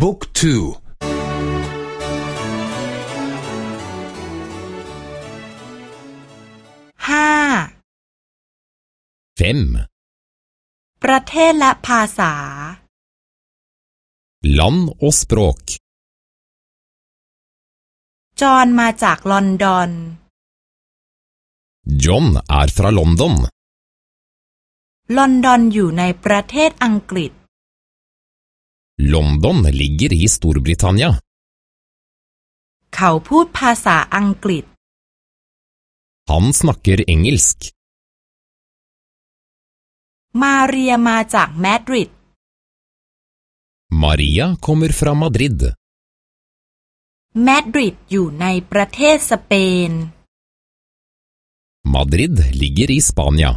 บุ๊กทูห้า fem ประเทศและภาษา land og språk จอห์นมาจากลอนดอน John er fra London ลอนดอนอยู่ในประเทศอังกฤษ London ligger i Storbritannia เขาพูดภาษาอังกฤษ Han snakker engelsk มาเรียมาจากมาดริด Maria kommer fra Madrid มาดริดอยู่ในประเทศสเปน Madrid ligger i Spania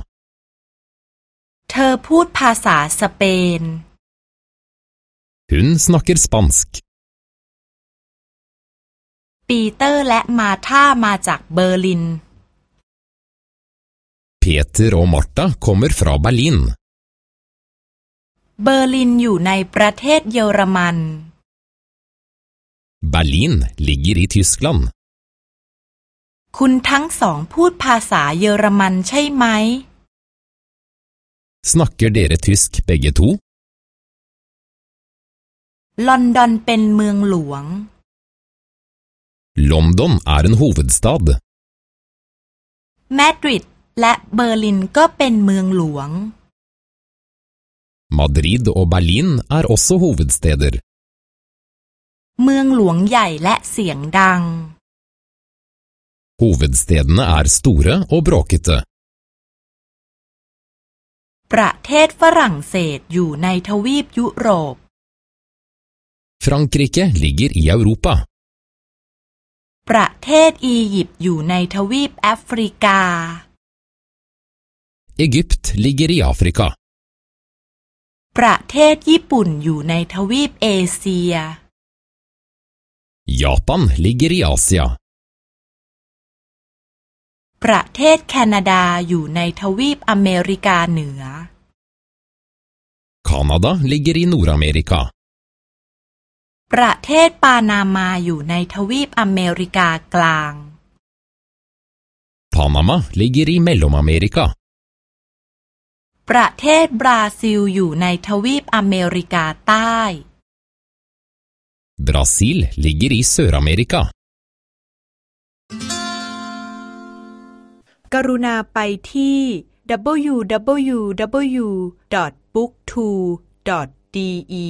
เธอพูดภาษาสเปน Hun snakker spansk ปีเตอร์และมาธามาจากเบอร์ลิน Peter og Martha kommer fra Berlin เบอร์ลินอยู่ในประเทศเยอรมัน Berlin ligger i Tyskland คุณทั้งสองพูดภาษาเยอรมันใช่ไหม Snakker dere tysk begge to? ลอนดอนเป็นเมืองหลวง London er en hovedstad มาดริดและเบอร์ลินก็เป็นเมืองหลวง Madrid og Berlin er også hovedsteder เมืองหลวงใหญ่และเสียงดัง Hovedstedene er store og bråkete ประเทศฝรั่งเศสอยู่ในทวีปยุโรป Frankrike ligger i Europa ประเทศอียิปต์อยู่ในทวีปแอฟริกา Egypt ligger i Afrika ประเทศญี่ปุ่นอยู่ในทวีปเอเชีย Japan ligger i Asia ประเทศแคนาดาอยู่ในทวีปอเมริกาเหนือ Canada ligger i Nord-Amerika ประเทศปานามาอยู่ในทวีปอเมริกากลาง Panama ligger i Mellom-Amerika ประเทศบราซิลอยู่ในทวีปอเมริกาใต้ Brasil ligger i Sør-Amerika กรุณาไปที่ www.book2.de